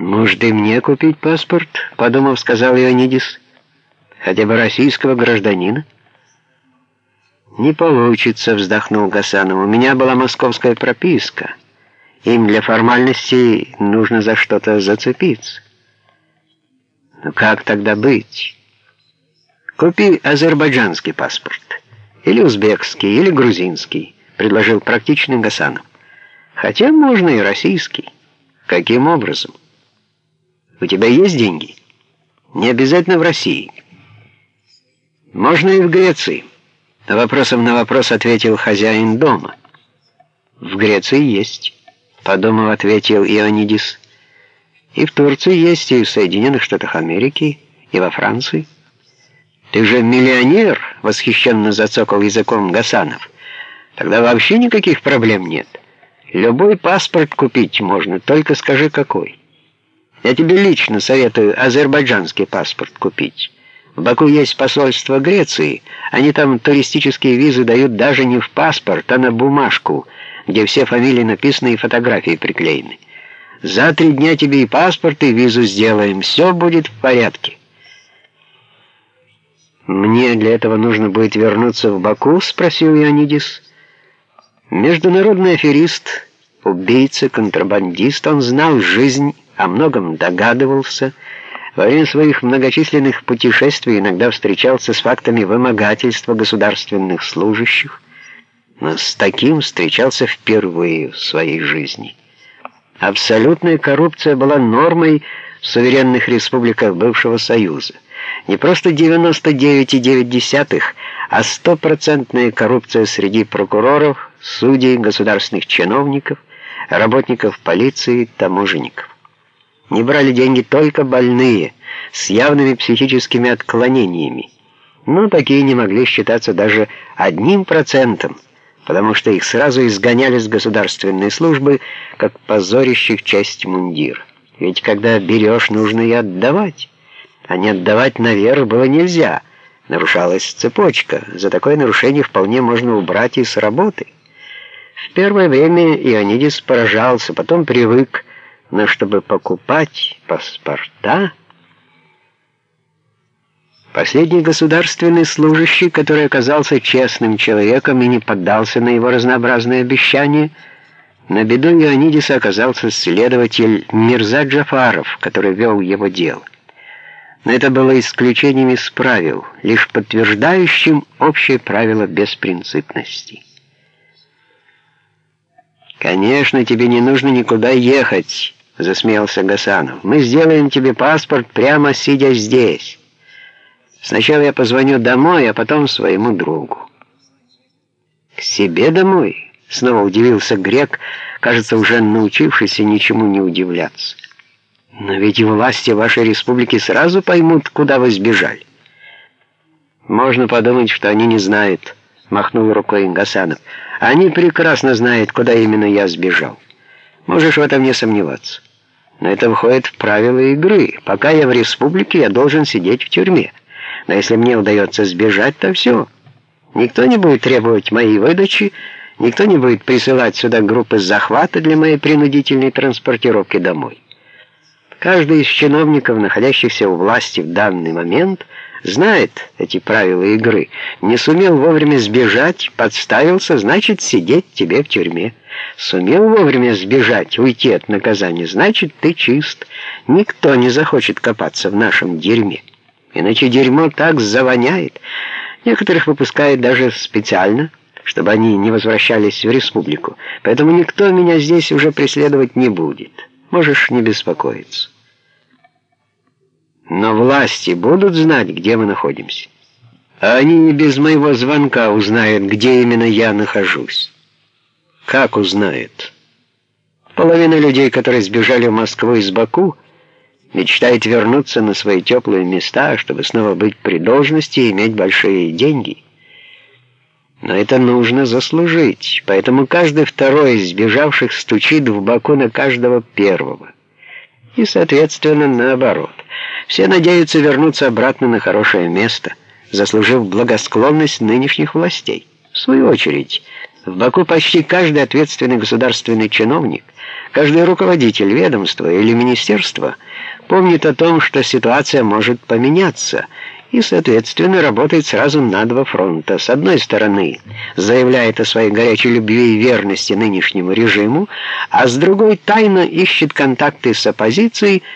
«Может, и мне купить паспорт?» — подумав, сказал Ионидис. «Хотя бы российского гражданина?» «Не получится», — вздохнул Гасанов. «У меня была московская прописка. Им для формальности нужно за что-то зацепиться». «Ну как тогда быть?» «Купи азербайджанский паспорт. Или узбекский, или грузинский», — предложил практичный Гасанов. «Хотя можно и российский. Каким образом?» У тебя есть деньги? Не обязательно в России. Можно и в Греции. Вопросом на вопрос ответил хозяин дома. В Греции есть, подумав, ответил Ионидис. И в Турции есть, и в Соединенных Штатах Америки, и во Франции. Ты же миллионер, восхищенно зацокал языком Гасанов. Тогда вообще никаких проблем нет. Любой паспорт купить можно, только скажи какой. Я тебе лично советую азербайджанский паспорт купить. В Баку есть посольство Греции. Они там туристические визы дают даже не в паспорт, а на бумажку, где все фамилии написаны и фотографии приклеены. За три дня тебе и паспорт, и визу сделаем. Все будет в порядке. «Мне для этого нужно будет вернуться в Баку?» — спросил Ионидис. Международный аферист, убийца, контрабандист, он знал жизнь о многом догадывался, во время своих многочисленных путешествий иногда встречался с фактами вымогательства государственных служащих, но с таким встречался впервые в своей жизни. Абсолютная коррупция была нормой в суверенных республиках бывшего Союза. Не просто 99,9, а стопроцентная коррупция среди прокуроров, судей, государственных чиновников, работников полиции, таможенников. Не брали деньги только больные, с явными психическими отклонениями. Но такие не могли считаться даже одним процентом, потому что их сразу изгоняли с государственной службы, как позорящих часть мундир. Ведь когда берешь, нужно и отдавать. А не отдавать наверх было нельзя. Нарушалась цепочка. За такое нарушение вполне можно убрать и с работы. В первое время Ионидис поражался, потом привык, но чтобы покупать паспорта... Последний государственный служащий, который оказался честным человеком и не поддался на его разнообразные обещания, на беду Ионидиса оказался следователь Мирза Джафаров, который вел его дело. Но это было исключением из правил, лишь подтверждающим общее правило беспринципности. «Конечно, тебе не нужно никуда ехать», засмеялся Гасанов. «Мы сделаем тебе паспорт прямо сидя здесь. Сначала я позвоню домой, а потом своему другу». «К себе домой?» — снова удивился Грек, кажется, уже научившийся ничему не удивляться. «Но ведь власти вашей республики сразу поймут, куда вы сбежали». «Можно подумать, что они не знают», — махнул рукой Гасанов. «Они прекрасно знают, куда именно я сбежал. Можешь в этом не сомневаться». Но это входит в правила игры. Пока я в республике, я должен сидеть в тюрьме. Но если мне удается сбежать, то все. Никто не будет требовать моей выдачи, никто не будет присылать сюда группы захвата для моей принудительной транспортировки домой. Каждый из чиновников, находящихся у власти в данный момент, знает эти правила игры. Не сумел вовремя сбежать, подставился, значит, сидеть тебе в тюрьме. Сумел вовремя сбежать, уйти от наказания, значит, ты чист. Никто не захочет копаться в нашем дерьме. Иначе дерьмо так завоняет. Некоторых выпускают даже специально, чтобы они не возвращались в республику. Поэтому никто меня здесь уже преследовать не будет. Можешь не беспокоиться. Но власти будут знать, где мы находимся. А они и без моего звонка узнают, где именно я нахожусь. Как узнает? Половина людей, которые сбежали в Москву из Баку, мечтает вернуться на свои теплые места, чтобы снова быть при должности и иметь большие деньги. Но это нужно заслужить, поэтому каждый второй из сбежавших стучит в Баку на каждого первого. И, соответственно, наоборот. Все надеются вернуться обратно на хорошее место, заслужив благосклонность нынешних властей. В свою очередь, в Баку почти каждый ответственный государственный чиновник, Каждый руководитель ведомства или министерства помнит о том, что ситуация может поменяться, и, соответственно, работает сразу на два фронта. С одной стороны, заявляет о своей горячей любви и верности нынешнему режиму, а с другой тайно ищет контакты с оппозицией,